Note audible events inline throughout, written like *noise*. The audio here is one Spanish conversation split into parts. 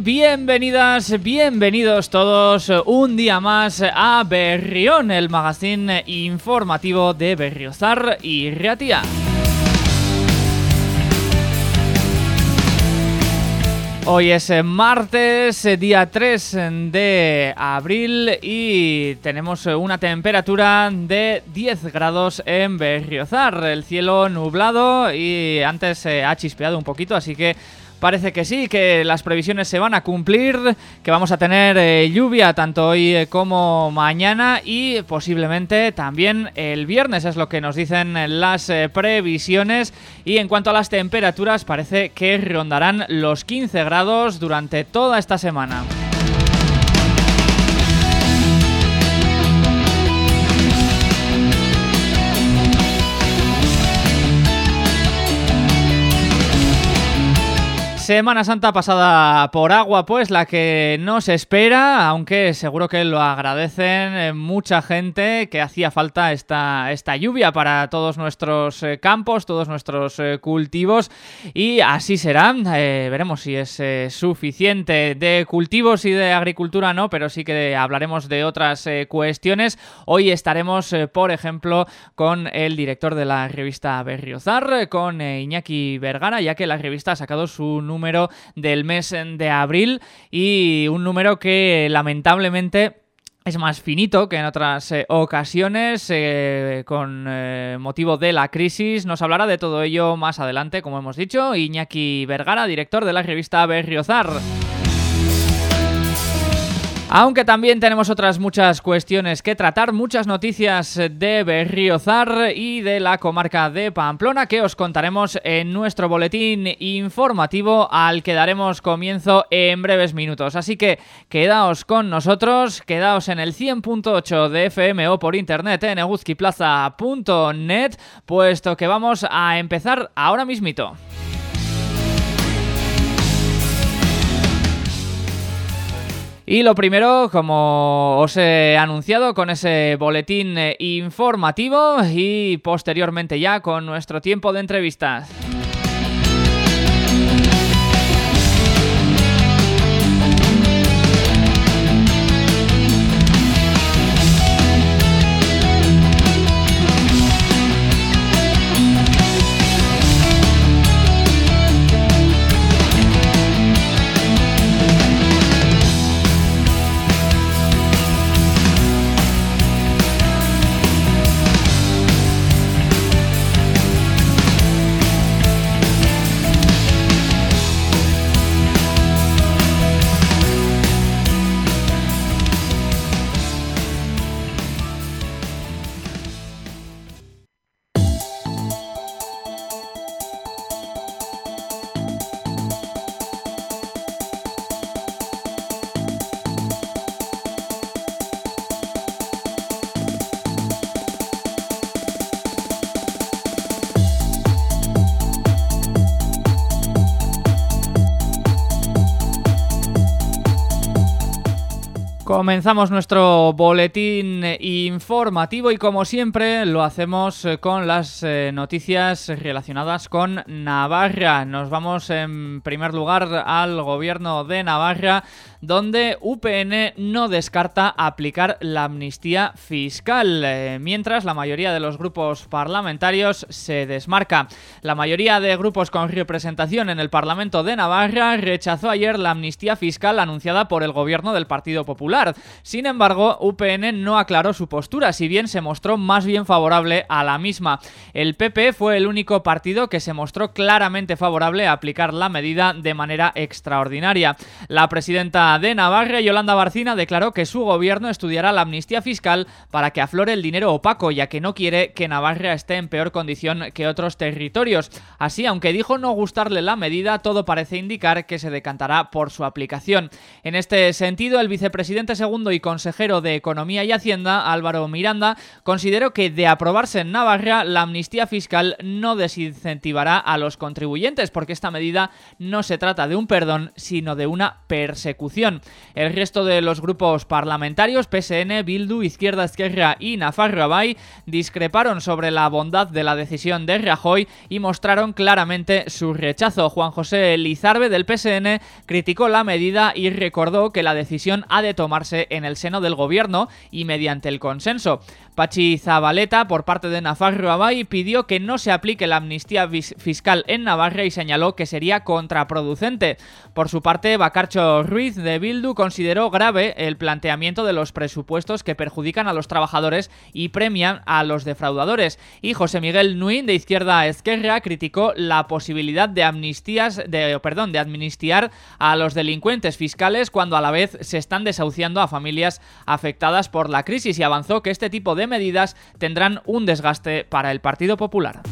Bienvenidas, bienvenidos todos un día más a Berrión, el magazine informativo de Berriozar y Riatía. Hoy es eh, martes, eh, día 3 de abril y tenemos eh, una temperatura de 10 grados en Berriozar. El cielo nublado y antes ha chispeado un poquito, así que Parece que sí, que las previsiones se van a cumplir, que vamos a tener eh, lluvia tanto hoy eh, como mañana y posiblemente también el viernes, es lo que nos dicen las eh, previsiones. Y en cuanto a las temperaturas, parece que rondarán los 15 grados durante toda esta semana. Semana Santa pasada por agua, pues la que no se espera, aunque seguro que lo agradecen eh, mucha gente que hacía falta esta, esta lluvia para todos nuestros eh, campos, todos nuestros eh, cultivos y así será. veremos si es suficiente de cultivos y de agricultura, no, pero sí que hablaremos de otras cuestiones. Hoy estaremos, por ejemplo, con el director de la revista Berriozar, con Iñaki Vergara, ya que la revista ha sacado su número del mes de abril y un número que lamentablemente es más finito que en otras eh, ocasiones eh, con eh, motivo de la crisis. Nos hablará de todo ello más adelante, como hemos dicho, Iñaki Vergara, director de la revista Berriozar. Aunque también tenemos otras muchas cuestiones que tratar, muchas noticias de Berriozar y de la comarca de Pamplona que os contaremos en nuestro boletín informativo al que daremos comienzo en breves minutos. Así que quedaos con nosotros, quedaos en el 100.8 de FM o por internet en eguzquiplaza.net, puesto que vamos a empezar ahora mismito. Y lo primero, como os he anunciado, con ese boletín eh, informativo y posteriormente ya con nuestro tiempo de entrevistas. Comenzamos nuestro boletín informativo y como siempre lo hacemos eh, con las eh, noticias relacionadas con Navarra. Nos vamos en primer lugar al gobierno de Navarra donde UPN no descarta aplicar la amnistía fiscal, eh, mientras la mayoría de los grupos parlamentarios se desmarca. La mayoría de grupos con representación en el Parlamento de Navarra rechazó ayer la amnistía fiscal anunciada por el gobierno del Partido Popular. Sin embargo, UPN no aclaró su postura, si bien se mostró más bien favorable a la misma. El PP fue el único partido que se mostró claramente favorable a aplicar la medida de manera extraordinaria. La presidenta de Navarra, Yolanda Barcina, declaró que su gobierno estudiará la amnistía fiscal para que aflore el dinero opaco, ya que no quiere que Navarra esté en peor condición que otros territorios. Así, aunque dijo no gustarle la medida, todo parece indicar que se decantará por su aplicación. En este sentido, el vicepresidente presidente segundo y consejero de Economía y Hacienda, Álvaro Miranda, consideró que de aprobarse en Navarra, la amnistía fiscal no desincentivará a los contribuyentes, porque esta medida no se trata de un perdón, sino de una persecución. El resto de los grupos parlamentarios, PSN, Bildu, Izquierda Esquerra y Nafarro Bay, discreparon sobre la bondad de la decisión de Rajoy y mostraron claramente su rechazo. Juan José Lizarbe del PSN criticó la medida y recordó que la decisión ha de tomarse en el seno del gobierno y mediante el consenso. Pachi Zabaleta, por parte de Nafarro Abay, pidió que no se aplique la amnistía fiscal en Navarra y señaló que sería contraproducente. Por su parte, Bacarcho Ruiz de Bildu consideró grave el planteamiento de los presupuestos que perjudican a los trabajadores y premian a los defraudadores. Y José Miguel Nuin, de Izquierda Esquerra, criticó la posibilidad de amnistías, de, perdón, de amnistiar a los delincuentes fiscales cuando a la vez se están desahuciando a familias afectadas por la crisis y avanzó que este tipo de medidas tendrán un desgaste para el Partido Popular.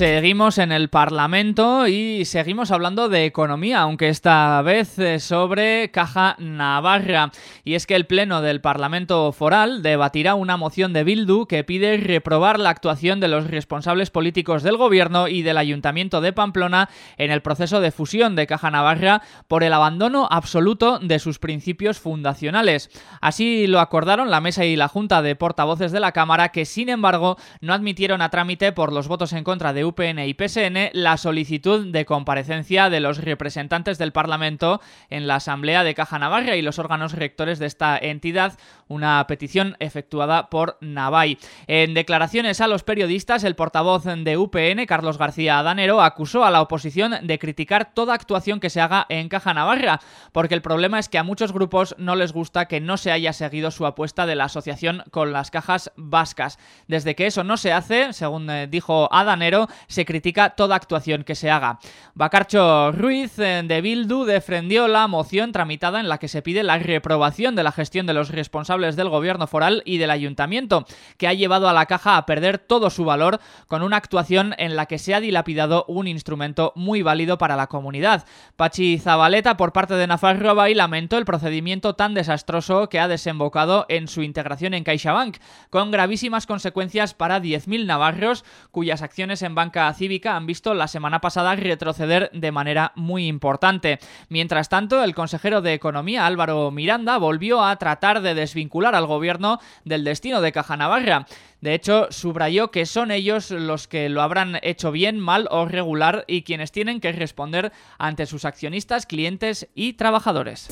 Seguimos en el Parlamento y seguimos hablando de economía, aunque esta vez eh, sobre Caja Navarra. Y es que el Pleno del Parlamento Foral debatirá una moción de Bildu que pide reprobar la actuación de los responsables políticos del Gobierno y del Ayuntamiento de Pamplona en el proceso de fusión de Caja Navarra por el abandono absoluto de sus principios fundacionales. Así lo acordaron la Mesa y la Junta de Portavoces de la Cámara, que sin embargo no admitieron a trámite por los votos en contra de UPN y PSN la solicitud de comparecencia de los representantes del Parlamento en la Asamblea de Caja Navarra y los órganos rectores de esta entidad, una petición efectuada por Navai. En declaraciones a los periodistas, el portavoz de UPN, Carlos García Adanero, acusó a la oposición de criticar toda actuación que se haga en Caja Navarra, porque el problema es que a muchos grupos no les gusta que no se haya seguido su apuesta de la asociación con las cajas vascas. Desde que eso no se hace, según eh, dijo Adanero, se critica toda actuación que se haga. Bacarcho Ruiz eh, de Bildu defendió la moción tramitada en la que se pide la reprobación de la gestión de los responsables del gobierno foral y del ayuntamiento, que ha llevado a la caja a perder todo su valor con una actuación en la que se ha dilapidado un instrumento muy válido para la comunidad. Pachi Zabaleta, por parte de Nafarro Bay, lamentó el procedimiento tan desastroso que ha desembocado en su integración en CaixaBank, con gravísimas consecuencias para 10.000 navarros cuyas acciones en banca cívica han visto la semana pasada retroceder de manera muy importante. Mientras tanto, el consejero de Economía Álvaro Miranda volvió a tratar de desvincular al gobierno del destino de Caja Navarra. De hecho, subrayó que son ellos los que lo habrán hecho bien, mal o regular y quienes tienen que responder ante sus accionistas, clientes y trabajadores.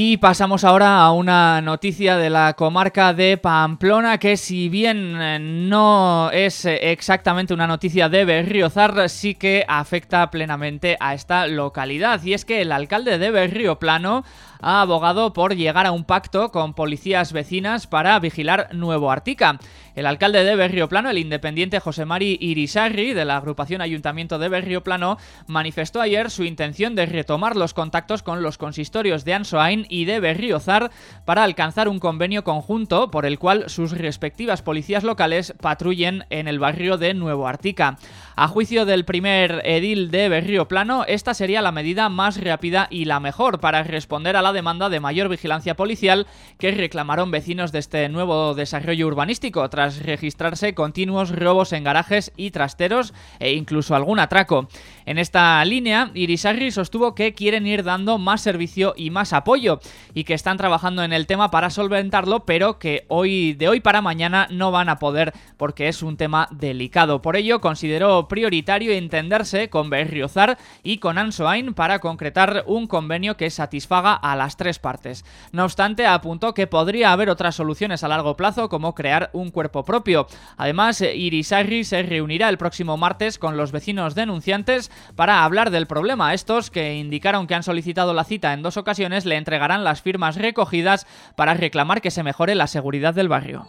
Y pasamos ahora a una noticia de la comarca de Pamplona que si bien eh, no es eh, exactamente una noticia de Berriozar, sí que afecta plenamente a esta localidad. Y es que el alcalde de Berrioplano ha abogado por llegar a un pacto con policías vecinas para vigilar Nuevo Artica. El alcalde de Berrioplano, el independiente José Mari Irisarri, de la agrupación Ayuntamiento de Berrioplano, manifestó ayer su intención de retomar los contactos con los consistorios de Ansoain y de Berriozar para alcanzar un convenio conjunto por el cual sus respectivas policías locales patrullen en el barrio de Nuevo Artica. A juicio del primer edil de Berrioplano, esta sería la medida más rápida y la mejor para responder a la demanda de mayor vigilancia policial que reclamaron vecinos de este nuevo desarrollo urbanístico tras registrarse continuos robos en garajes y trasteros e incluso algún atraco. En esta línea, Irisarri sostuvo que quieren ir dando más servicio y más apoyo y que están trabajando en el tema para solventarlo, pero que hoy de hoy para mañana no van a poder porque es un tema delicado. Por ello, consideró prioritario entenderse con Berriozar y con Ansoain para concretar un convenio que satisfaga a las tres partes. No obstante, apuntó que podría haber otras soluciones a largo plazo como crear un cuerpo propio. Además, Irisarri se reunirá el próximo martes con los vecinos denunciantes para hablar del problema. Estos, que indicaron que han solicitado la cita en dos ocasiones, le entregarán las firmas recogidas para reclamar que se mejore la seguridad del barrio.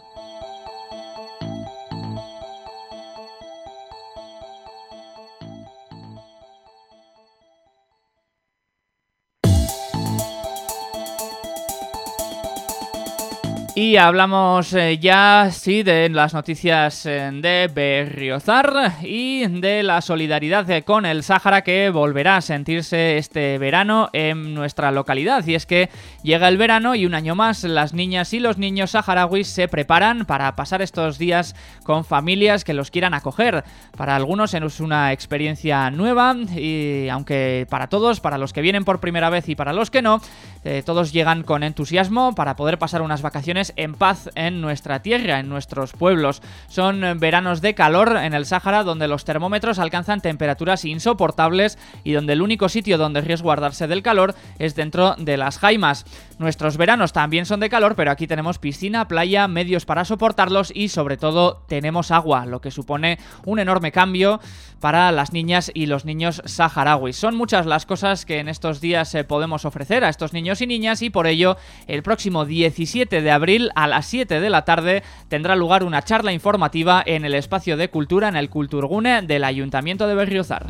Y hablamos eh, ya, sí, de las noticias eh, de Berriozar y de la solidaridad eh, con el Sáhara que volverá a sentirse este verano en nuestra localidad. Y es que llega el verano y un año más las niñas y los niños saharauis se preparan para pasar estos días con familias que los quieran acoger. Para algunos es una experiencia nueva y aunque para todos, para los que vienen por primera vez y para los que no, todos llegan con entusiasmo para poder pasar unas vacaciones en paz en nuestra tierra, en nuestros pueblos. Son veranos de calor en el Sáhara donde los termómetros alcanzan temperaturas insoportables y donde el único sitio donde resguardarse del calor es dentro de las jaimas. Nuestros veranos también son de calor, pero aquí tenemos piscina, playa, medios para soportarlos y sobre todo tenemos agua, lo que supone un enorme cambio para las niñas y los niños saharauis. Son muchas las cosas que en estos días eh, podemos ofrecer a estos niños y niñas y por ello el próximo 17 de abril a las 7 de la tarde tendrá lugar una charla informativa en el espacio de cultura en el Culturgune del Ayuntamiento de Berriozar.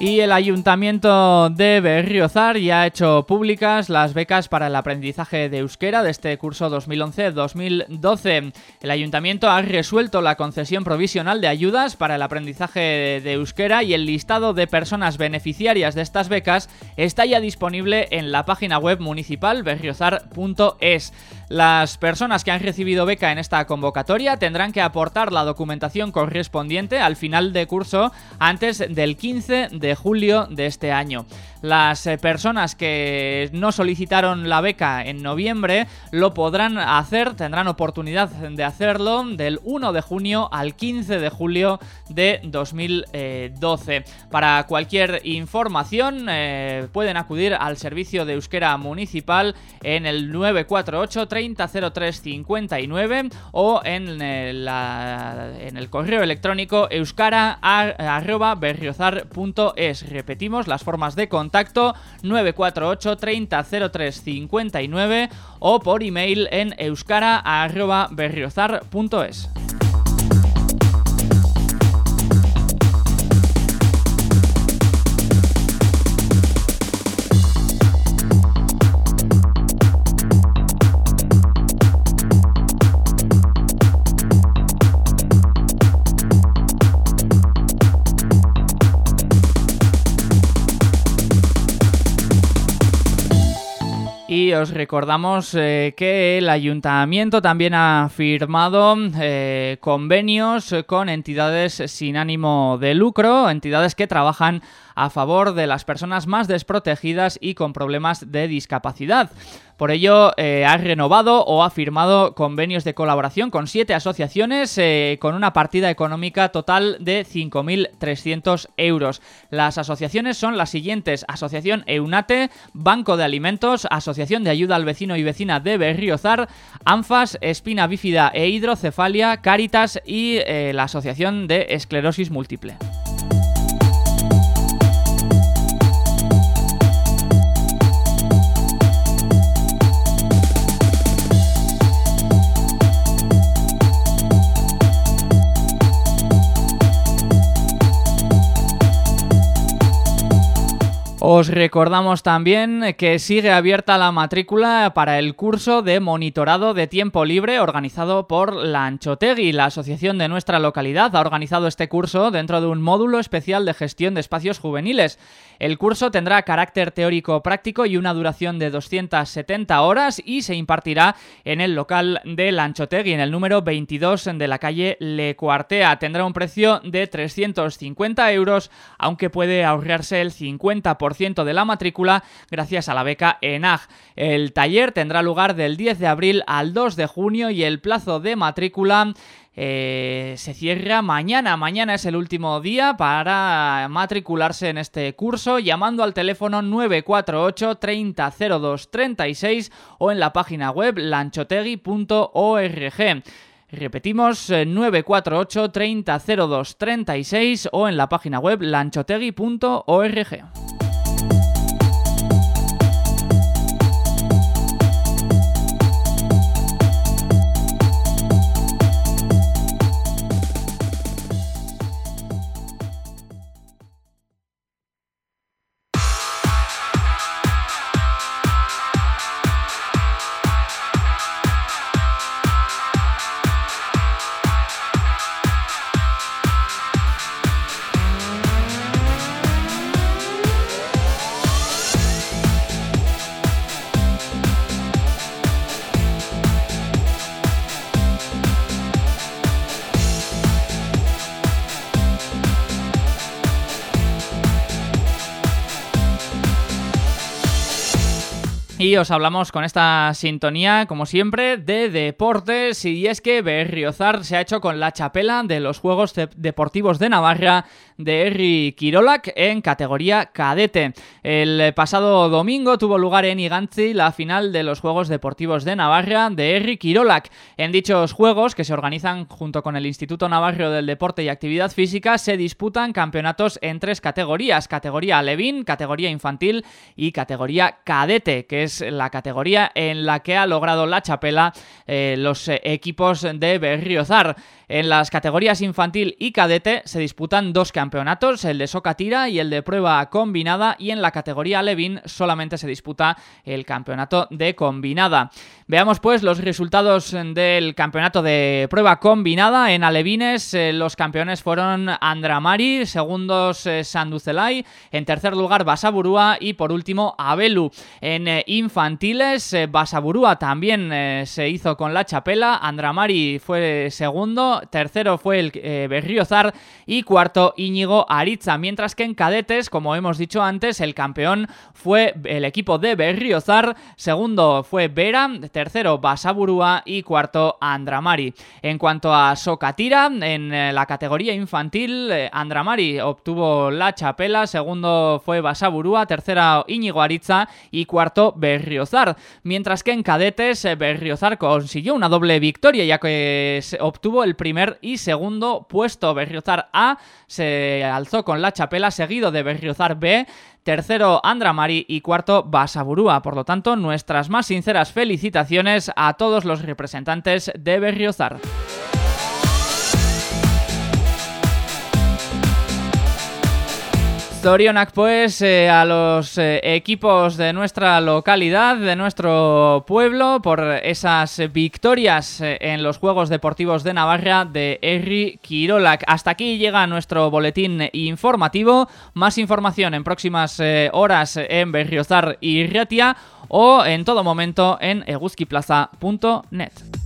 Y el Ayuntamiento de Berriozar ya ha hecho públicas las becas para el aprendizaje de euskera de este curso 2011-2012. El Ayuntamiento ha resuelto la concesión provisional de ayudas para el aprendizaje de euskera y el listado de personas beneficiarias de estas becas está ya disponible en la página web municipal berriozar.es. Las personas que han recibido beca en esta convocatoria tendrán que aportar la documentación correspondiente al final de curso antes del 15 de julio de este año. Las eh, personas que no solicitaron la beca en noviembre lo podrán hacer, tendrán oportunidad de hacerlo del 1 de junio al 15 de julio de 2012. Para cualquier información eh, pueden acudir al servicio de euskera municipal en el 948 300359 o en, el, eh, en el correo electrónico euskara.berriozar.es. Repetimos las formas de contacto contacto 948 30 03 59 o por email en euskara.berriozar.es. Os recordamos eh, que el ayuntamiento también ha firmado eh, convenios con entidades sin ánimo de lucro, entidades que trabajan a favor de las personas más desprotegidas y con problemas de discapacidad. Por ello, eh, ha renovado o ha firmado convenios de colaboración con siete asociaciones eh, con una partida económica total de 5.300 euros. Las asociaciones son las siguientes. Asociación EUNATE, Banco de Alimentos, Asociación de Ayuda al Vecino y Vecina de Berriozar, ANFAS, Espina Bífida e Hidrocefalia, Cáritas y eh, la Asociación de Esclerosis Múltiple. Os recordamos también que sigue abierta la matrícula para el curso de monitorado de tiempo libre organizado por la Anchotegui. La asociación de nuestra localidad ha organizado este curso dentro de un módulo especial de gestión de espacios juveniles. El curso tendrá carácter teórico práctico y una duración de 270 horas y se impartirá en el local de Lanchotegui, en el número 22 de la calle Le Cuartea. Tendrá un precio de 350 euros, aunque puede ahorrarse el 50% de la matrícula gracias a la beca ENAG. El taller tendrá lugar del 10 de abril al 2 de junio y el plazo de matrícula eh, se cierra mañana. Mañana es el último día para matricularse en este curso llamando al teléfono 948 3002 36 o en la página web lanchotegui.org. Repetimos 948 3002 36 o en la página web lanchotegui.org. Y os hablamos con esta sintonía, como siempre, de deportes. Y es que Berriozar se ha hecho con la chapela de los Juegos Deportivos de Navarra de Erri Kirolak en categoría cadete. El pasado domingo tuvo lugar en Igantzi la final de los Juegos Deportivos de Navarra de Erri Kirolak. En dichos Juegos, que se organizan junto con el Instituto Navarro del Deporte y Actividad Física, se disputan campeonatos en tres categorías. Categoría Levin, categoría infantil y categoría cadete, que es la categoría en la que ha logrado la chapela eh, los equipos de Berriozar. En las categorías infantil y cadete se disputan dos campeonatos, el de Socatira y el de prueba combinada, y en la categoría Levin solamente se disputa el campeonato de combinada. Veamos pues los resultados del campeonato de prueba combinada. En Alevines eh, los campeones fueron Andramari, segundos eh, Sanducelay, en tercer lugar Basaburúa y por último Abelu. En eh, infantiles Basaburúa también se hizo con la chapela, Andramari fue segundo, tercero fue el eh, Berriozar y cuarto Íñigo Aritza, mientras que en cadetes, como hemos dicho antes, el campeón fue el equipo de Berriozar, segundo fue Vera, tercero Basaburúa y cuarto Andramari. En cuanto a Socatira, en eh, la categoría infantil, eh, Andramari obtuvo la chapela, segundo fue Basaburúa, tercera Íñigo Aritza y cuarto Berriozar, mientras que en cadetes Berriozar consiguió una doble victoria ya que obtuvo el primer primer y segundo puesto. Berriozar A se alzó con la chapela, seguido de Berriozar B, tercero Andramari y cuarto Basaburúa. Por lo tanto, nuestras más sinceras felicitaciones a todos los representantes de Berriozar. Zorionak pues eh, a los eh, equipos de nuestra localidad, de nuestro pueblo, por esas victorias eh, en los Juegos Deportivos de Navarra de Erri Kirolak. Hasta aquí llega nuestro boletín informativo. Más información en próximas horas en Berriozar y Riatia o en todo momento en eguzquiplaza.net.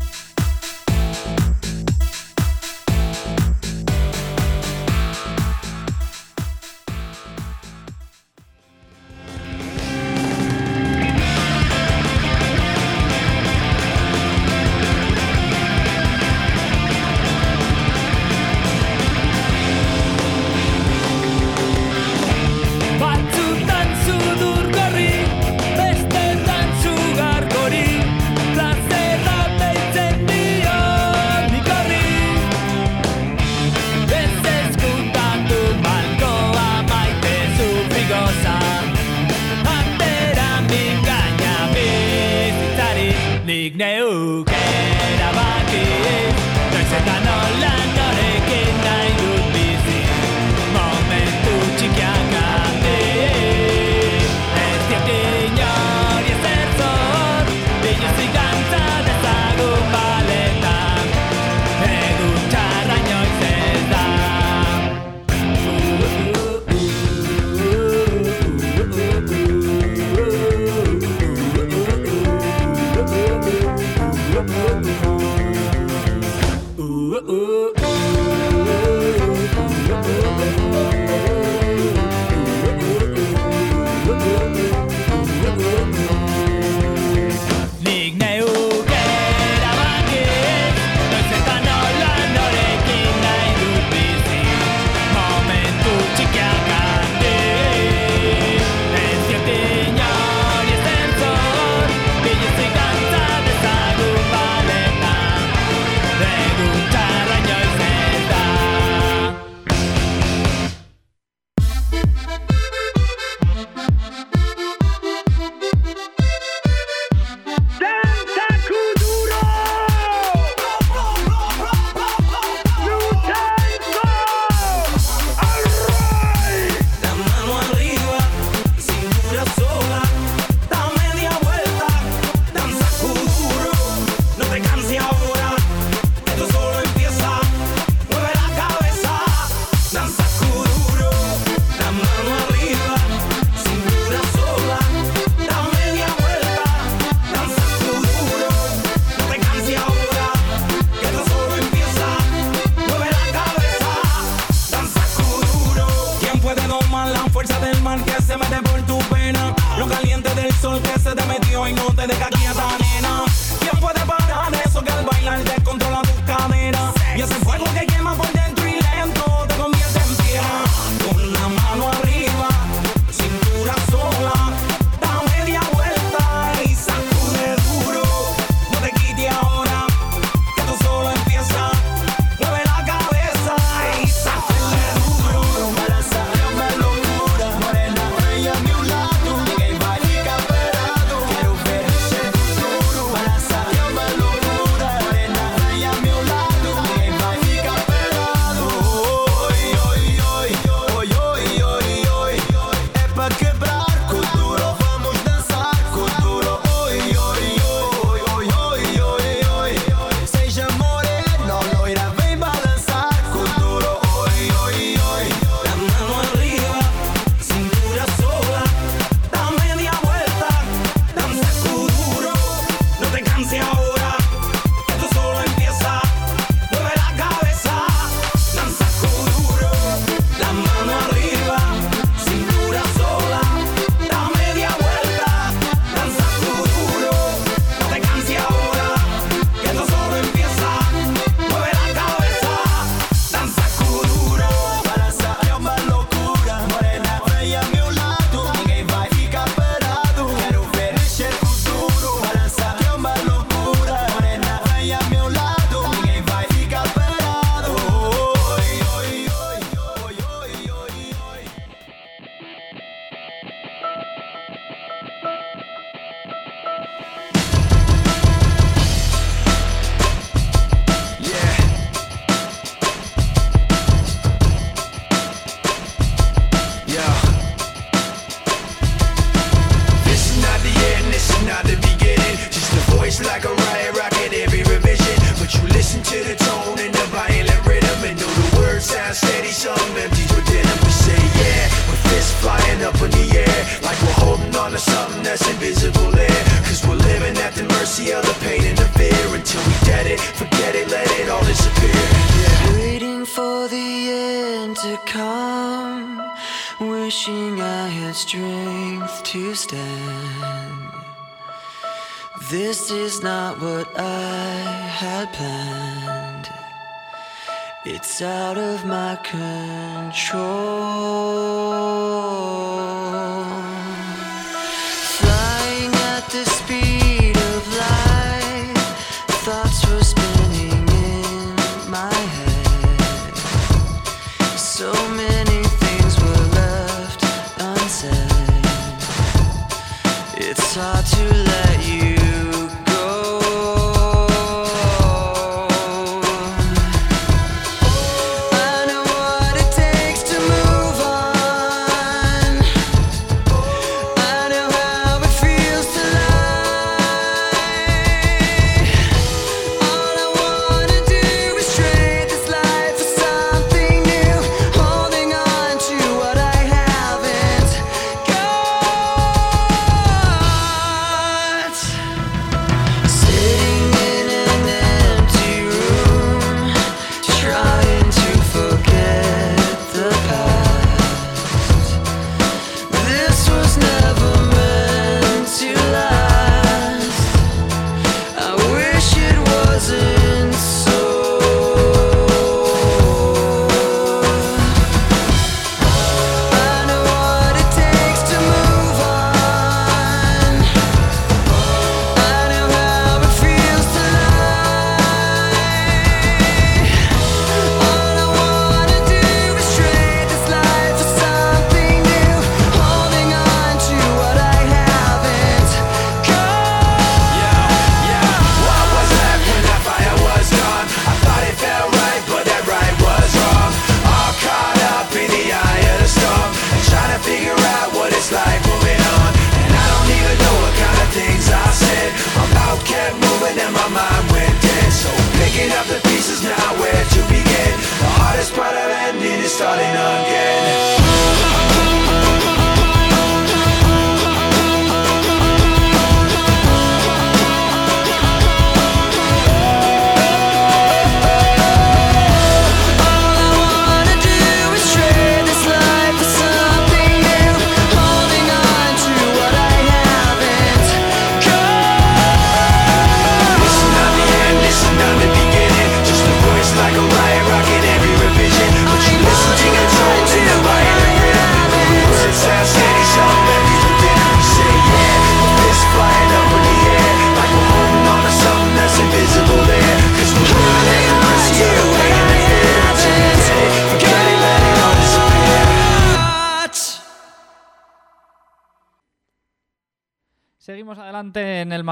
out of my control.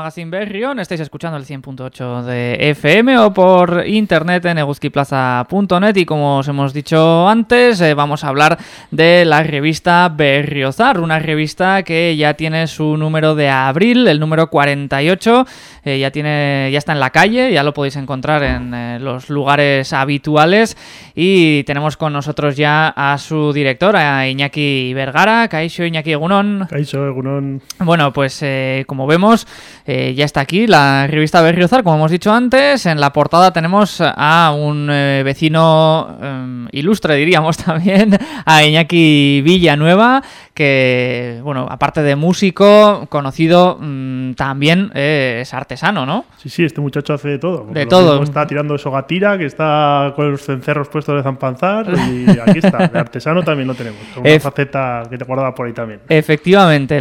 Magazine Berrión. Estáis escuchando el 100.8 de FM o por internet en eguskiplaza.net. Y como os hemos dicho antes, eh, vamos a hablar de la revista Berriozar, una revista que ya tiene su número de abril, el número 48. Eh, ya, tiene, ya está en la calle, ya lo podéis encontrar en eh, los lugares habituales. Y tenemos con nosotros ya a su director, a Iñaki Vergara. Kaixo Iñaki Egunon. Egunon. Bueno, pues como vemos, ya está aquí la revista Berriozar, como hemos dicho antes. En la portada tenemos a un eh, vecino em, ilustre, diríamos *laughs* también, a Iñaki Villanueva, que, bueno, aparte de músico, conocido mm, también es artesano, ¿no? Sí, sí, este muchacho hace de todo. De todo. Está tirando sogatira, que está con los cencerros puestos de zampanzar, y *laughs* aquí está. De artesano también lo tenemos. Una faceta que te guarda por ahí también. Efectivamente,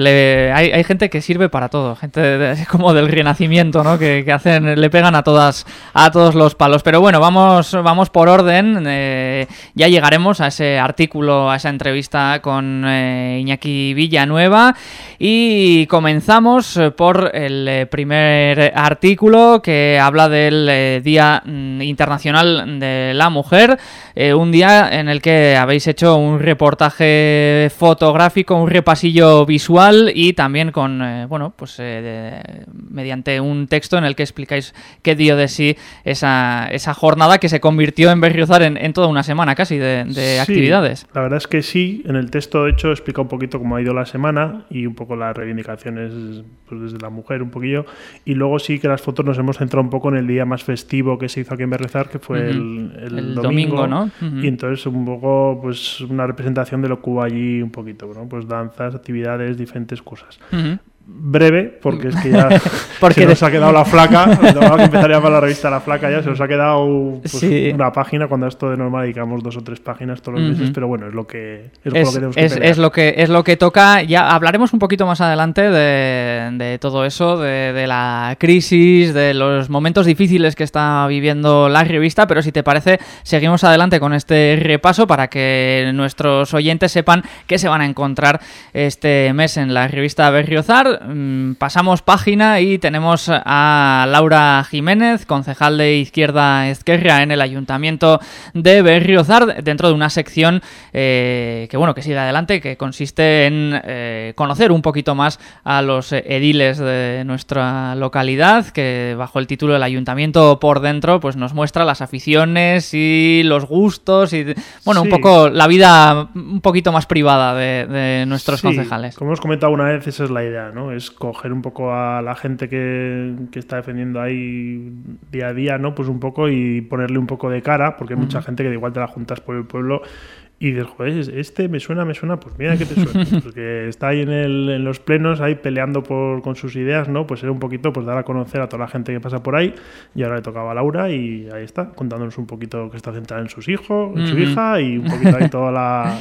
hay, hay gente que sirve para todo, gente *laughs* como del renacimiento, ¿no? Que, hacen, le pegan a todas, a todos los palos. Pero bueno, vamos, vamos por orden. Eh, ya llegaremos a ese artículo, a esa entrevista con eh, Iñaki Villanueva y comenzamos por el primer artículo que habla del Día mm, Internacional de la Mujer, un día en el que habéis hecho un reportaje fotográfico, un repasillo visual y también con, bueno, pues eh, mediante un texto en el que explicáis qué dio de sí esa, esa jornada que se convirtió en Berriozar en, toda una semana casi de, actividades. La verdad es que sí, en el texto de hecho explica un poquito cómo ha ido la semana y un poco las reivindicaciones pues, desde la mujer un poquillo. Y luego sí que las fotos nos hemos centrado un poco en el día más festivo que se hizo aquí en Berriozar que fue el, domingo, ¿no? Y entonces un poco pues una representación de lo que hubo allí un poquito, ¿no? Pues danzas, actividades, diferentes cosas breve, porque es que ya *laughs* porque se nos ha quedado la flaca. *laughs* que empezaría para la revista La Flaca ya, se nos ha quedado pues, una página, cuando esto de normal dedicamos dos o tres páginas todos los meses, pero bueno, es lo que es, es, lo que es, lo que es lo que toca. Ya hablaremos un poquito más adelante de, todo eso, de, la crisis, de los momentos difíciles que está viviendo la revista, pero si te parece, seguimos adelante con este repaso para que nuestros oyentes sepan qué se van a encontrar este mes en la revista Berriozar Mm, pasamos página y tenemos a Laura Jiménez, concejal de Izquierda Esquerra en el Ayuntamiento de Berriozar, dentro de una sección eh, que bueno que sigue adelante, que consiste en eh, conocer un poquito más a los ediles de nuestra localidad, que bajo el título del Ayuntamiento por dentro, pues nos muestra las aficiones y los gustos y bueno, un poco la vida un poquito más privada de, nuestros concejales. Como hemos comentado una vez, esa es la idea, ¿no? Es coger un poco a la gente que, está defendiendo ahí día a día, ¿no? Pues un poco y ponerle un poco de cara, porque hay mucha gente que igual te la juntas por el pueblo y dices, joder, este me suena, me suena, pues mira que te suena. *laughs* Porque está ahí en, el, en los plenos, ahí peleando por, con sus ideas, ¿no? Pues era un poquito, pues dar a conocer a toda la gente que pasa por ahí. Y ahora le tocaba a Laura y ahí está, contándonos un poquito que está centrada en sus hijos, en su hija y un poquito ahí toda la...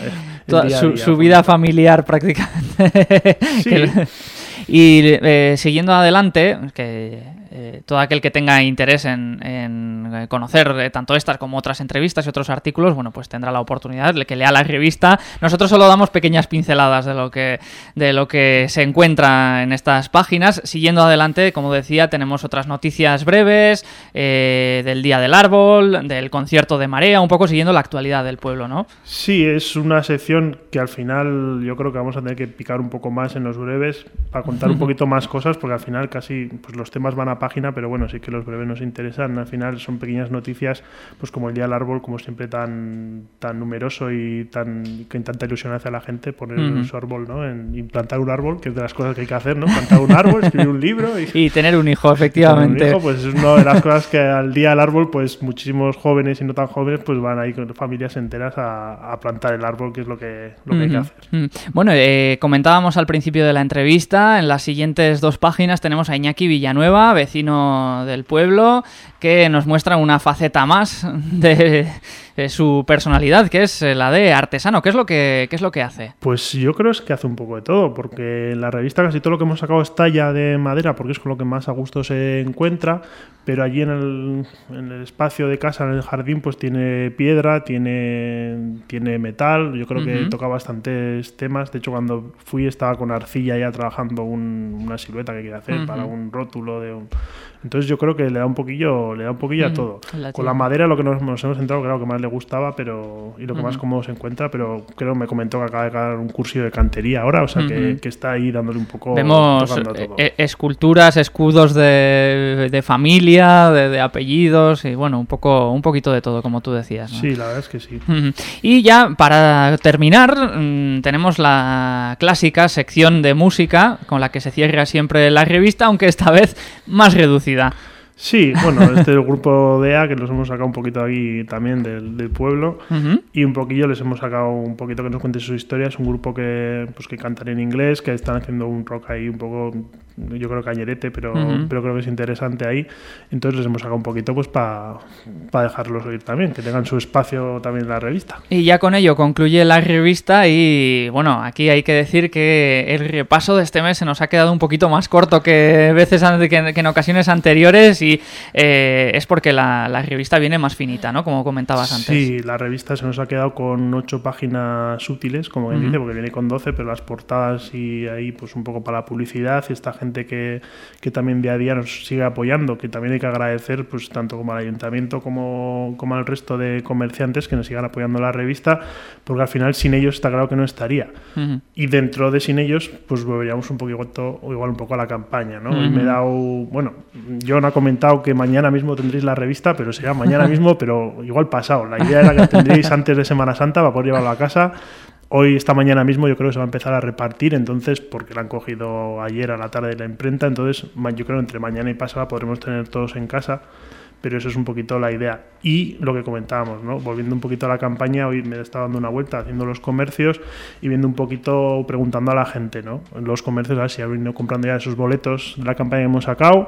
*laughs* su, vida familiar prácticamente. Sí. *laughs* Y eh, siguiendo adelante, que eh, todo aquel que tenga interés en, conocer eh, tanto estas como otras entrevistas y otros artículos, bueno, pues tendrá la oportunidad de que lea la revista. Nosotros solo damos pequeñas pinceladas de lo que, de lo que se encuentra en estas páginas. Siguiendo adelante, como decía, tenemos otras noticias breves del Día del Árbol, del concierto de Marea, un poco siguiendo la actualidad del pueblo, ¿no? Sí, es una sección que al final yo creo que vamos a tener que picar un poco más en los breves para contar un *laughs* poquito más cosas, porque al final casi pues, los temas van a página, pero bueno, sí que los breves nos interesan. Al final son pequeñas noticias, pues como el Día del Árbol, como siempre tan, tan numeroso y tan que tanta ilusión hace a la gente poner su árbol, ¿no? En implantar un árbol, que es de las cosas que hay que hacer, ¿no? Plantar un árbol, escribir un libro y, *laughs* tener un hijo, efectivamente. Un hijo, pues es una de las cosas que al Día del Árbol, pues muchísimos jóvenes y no tan jóvenes, pues van ahí con familias enteras a, plantar el árbol, que es lo que, lo que hay que hacer. Bueno, eh, comentábamos al principio de la entrevista, en la siguiente dos páginas tenemos a Iñaki Villanueva, vecino del pueblo, que nos muestra una faceta más de, de su personalidad, que es la de artesano. ¿Qué es lo que, qué es lo que hace? Pues yo creo es que hace un poco de todo, porque en la revista casi todo lo que hemos sacado es talla de madera, porque es con lo que más a gusto se encuentra, pero allí en el, en el espacio de casa, en el jardín, pues tiene piedra, tiene, tiene metal, yo creo que toca bastantes temas. De hecho, cuando fui estaba con arcilla ya trabajando un- una silueta que quería hacer para un rótulo de un... Entonces yo creo que le da un poquillo, le da un poquillo a Ujú, todo. la Con la madera lo que nos, nos hemos centrado, creo que más le gustaba, pero y lo que más cómodo se encuentra, pero creo me comentó que acaba de ganar un curso de cantería ahora, o sea que, está ahí dándole un poco Vemos a eh, todo. eh, esculturas, escudos de, de familia, de, de apellidos y bueno, un poco, un poquito de todo, como tú decías. ¿no? Sí, la verdad es que sí. Y ya para terminar, mm, tenemos la clásica sección de música con la que se cierra siempre la revista, aunque esta vez más reducida parecida Sí, bueno, este es *laughs* el grupo de A que los hemos sacado un poquito aquí también del, del pueblo Ujú. y un poquillo les hemos sacado un poquito que nos cuente su historia. Es un grupo que pues que cantan en inglés, que están haciendo un rock ahí un poco, yo creo cañerete, pero, Ujú. pero creo que es interesante ahí. Entonces les hemos sacado un poquito pues para dejarlos oír también, que tengan su espacio también en la revista. Y ya con ello concluye la revista y bueno, aquí hay que decir que el repaso de este mes se nos ha quedado un poquito más corto que veces que, que en ocasiones anteriores y eh, es porque la, la revista viene más finita, ¿no? Como comentabas antes. Sí, la revista se nos ha quedado con ocho páginas útiles, como quien Ujú. dice, porque viene con 12, pero las portadas y ahí pues un poco para la publicidad y esta gente que, que también día a día nos sigue apoyando, que también hay que agradecer pues tanto como al ayuntamiento como, como al resto de comerciantes que nos sigan apoyando la revista, porque al final sin ellos está claro que no estaría. Ujú. Y dentro de sin ellos, pues volveríamos un poquito, igual un poco a la campaña, ¿no? Y me he dado, bueno, John ha comentado que mañana mismo tendréis la revista, pero será mañana *laughs* mismo, pero igual pasado. La idea era que tendréis *laughs* antes de Semana Santa para poder llevarlo a casa. Hoy, esta mañana mismo, yo creo que se va a empezar a repartir, entonces, porque la han cogido ayer a la tarde de la imprenta, entonces yo creo que entre mañana y pasado podremos tener todos en casa pero eso es un poquito la idea. Y lo que comentábamos, ¿no? Volviendo un poquito a la campaña, hoy me estaba dando una vuelta haciendo los comercios y viendo un poquito, preguntando a la gente, ¿no? Los comercios, a ver si han venido comprando ya esos boletos de la campaña que hemos sacado.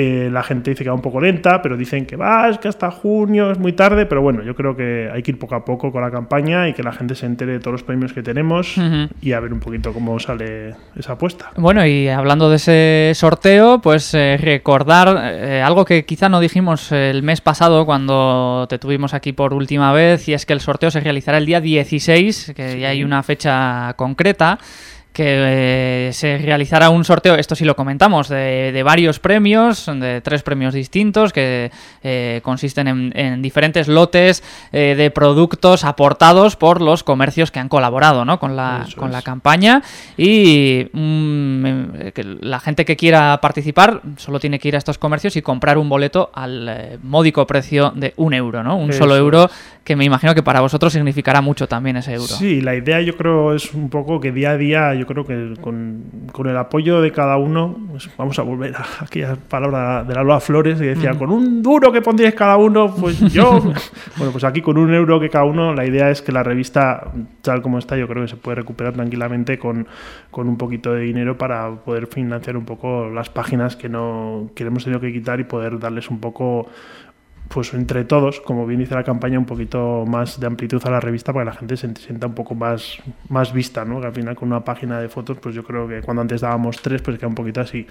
Eh, la gente dice que va un poco lenta, pero dicen que va, es que hasta junio es muy tarde, pero bueno, yo creo que hay que ir poco a poco con la campaña y que la gente se entere de todos los premios que tenemos y a ver un poquito cómo sale esa apuesta. Bueno, y hablando de ese sorteo, pues eh, recordar eh, algo que quizá no dijimos el mes pasado cuando te tuvimos aquí por última vez, y es que el sorteo se realizará el día 16, que ya hay una fecha concreta que eh, se realizará un sorteo, esto sí lo comentamos, de, de varios premios, de tres premios distintos que eh, consisten en, en diferentes lotes eh, de productos aportados por los comercios que han colaborado ¿no? con, la, Eso con la campaña y mm, eh, que la gente que quiera participar solo tiene que ir a estos comercios y comprar un boleto al módico precio de un euro, ¿no? Un Eso solo euro que me imagino que para vosotros significará mucho también ese euro. Sí, la idea yo creo es un poco que día a día, yo creo que con, con el apoyo de cada uno, pues vamos a volver a aquella palabra de la Loa Flores que decía, con un duro que pondríais cada uno, pues *laughs* yo... bueno, pues aquí con un euro que cada uno, la idea es que la revista, tal como está, yo creo que se puede recuperar tranquilamente con, con un poquito de dinero para poder financiar un poco las páginas que, no, que hemos tenido que quitar y poder darles un poco pues entre todos, como bien dice la campaña, un poquito más de amplitud a la revista para que la gente se sienta un poco más, más vista, ¿no? Que al final con una página de fotos, pues yo creo que cuando antes dábamos tres, pues queda un poquito así.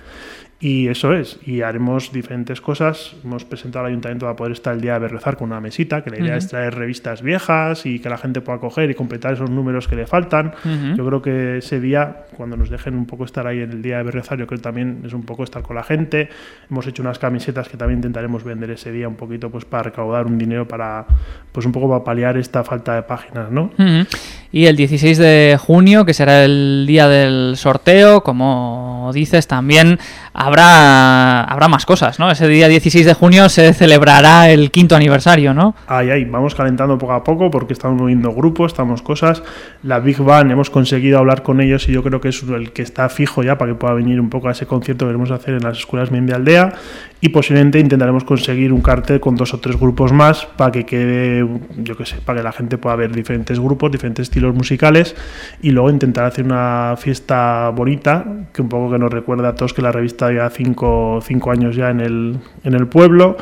Y eso es, y haremos diferentes cosas. Hemos presentado al ayuntamiento para poder estar el día de Berrezar con una mesita, que la idea es traer revistas viejas y que la gente pueda coger y completar esos números que le faltan. Yo creo que ese día, cuando nos dejen un poco estar ahí en el día de Berrezar, yo creo que también es un poco estar con la gente. Hemos hecho unas camisetas que también intentaremos vender ese día un poquito pues para recaudar un dinero para pues un poco para paliar esta falta de páginas, ¿no? Y el 16 de junio, que será el día del sorteo, como dices, también habrá, habrá más cosas, ¿no? Ese día 16 de junio se celebrará el quinto aniversario, ¿no? Ahí, ahí, vamos calentando poco a poco porque estamos moviendo grupos, estamos cosas. La Big Bang hemos conseguido hablar con ellos y yo creo que es el que está fijo ya para que pueda venir un poco a ese concierto que queremos hacer en las escuelas Bien de Aldea y posiblemente intentaremos conseguir un cartel con dos o tres grupos más para que quede, yo qué sé, para que la gente pueda ver diferentes grupos, diferentes estilos musicales y luego intentar hacer una fiesta bonita que un poco que nos recuerda a todos que la revista ya cinco, cinco años ya en el, en el pueblo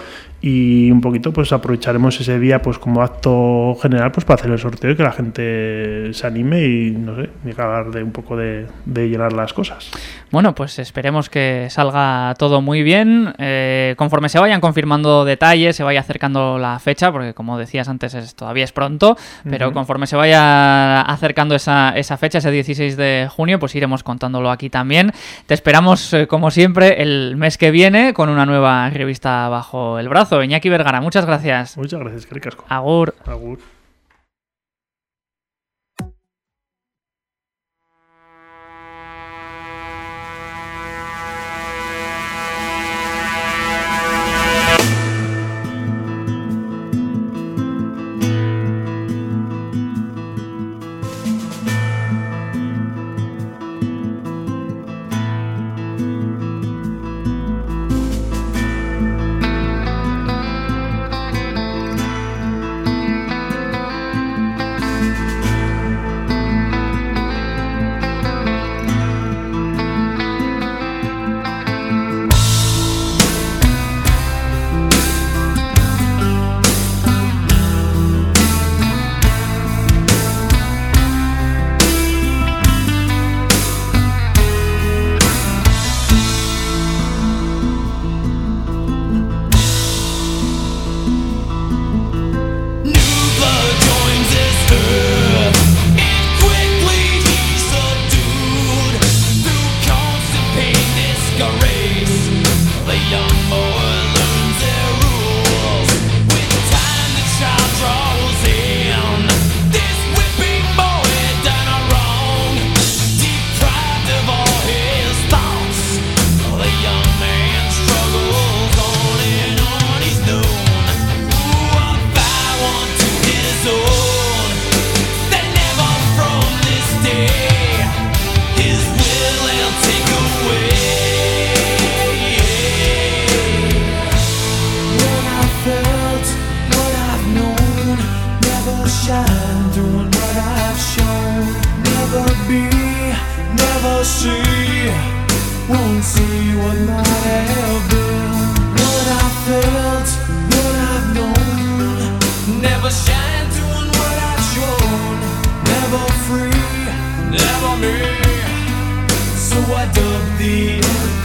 y un poquito pues aprovecharemos ese día pues como acto general pues para hacer el sorteo y que la gente se anime y no sé, y acabar de un poco de, de llenar las cosas. Bueno, pues esperemos que salga todo muy bien. Eh, conforme se vayan confirmando detalles, se vaya acercando la fecha, porque como decías antes, es, todavía es pronto, pero conforme se vaya acercando esa, esa fecha, ese 16 de junio, pues iremos contándolo aquí también. Te esperamos, eh, como siempre, el mes que viene con una nueva revista bajo el brazo. Iñaki Vergara, muchas gracias. Muchas gracias, que ricasco. Agur. Agur. Never shine doing what I've shown. Never free, never me. So I dug the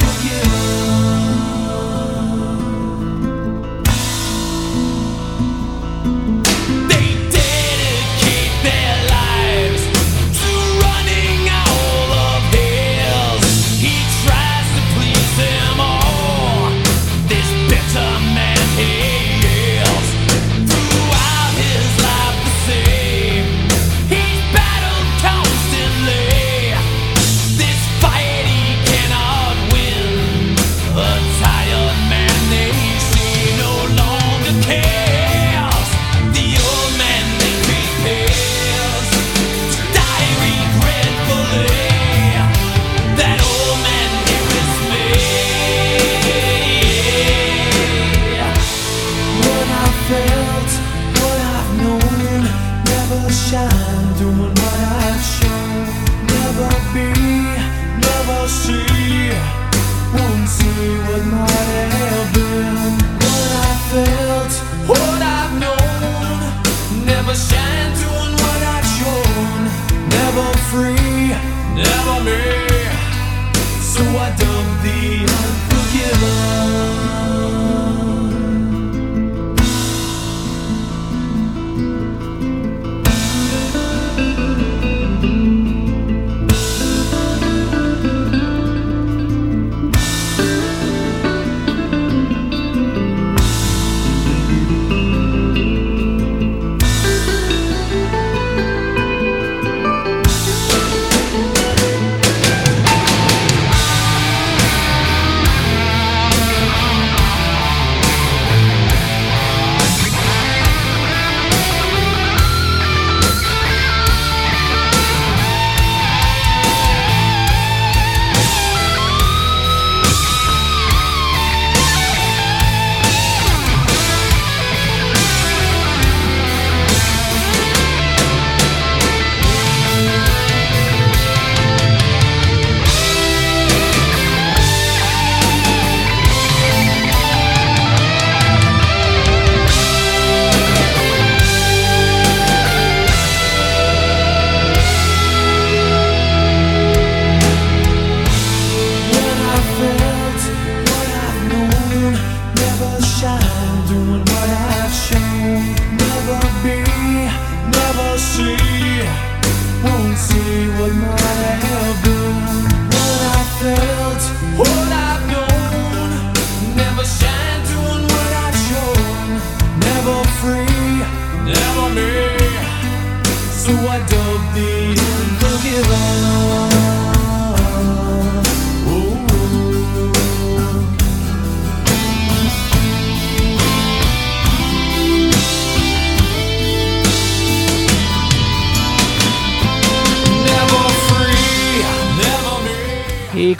So I dug the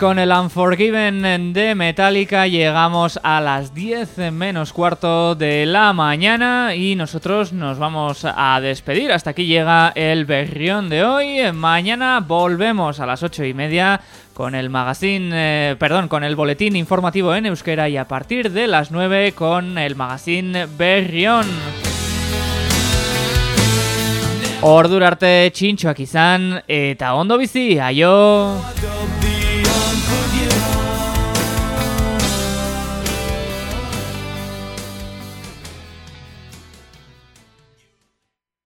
con el Unforgiven de Metallica llegamos a las 10 menos cuarto de la mañana y nosotros nos vamos a despedir. Hasta aquí llega el berrión de hoy. Mañana volvemos a las 8 y media con el magazine, eh, perdón, con el boletín informativo en euskera y a partir de las 9 con el magazine Berrión. Ordurarte txintxoak izan eta ondo bizi, aio!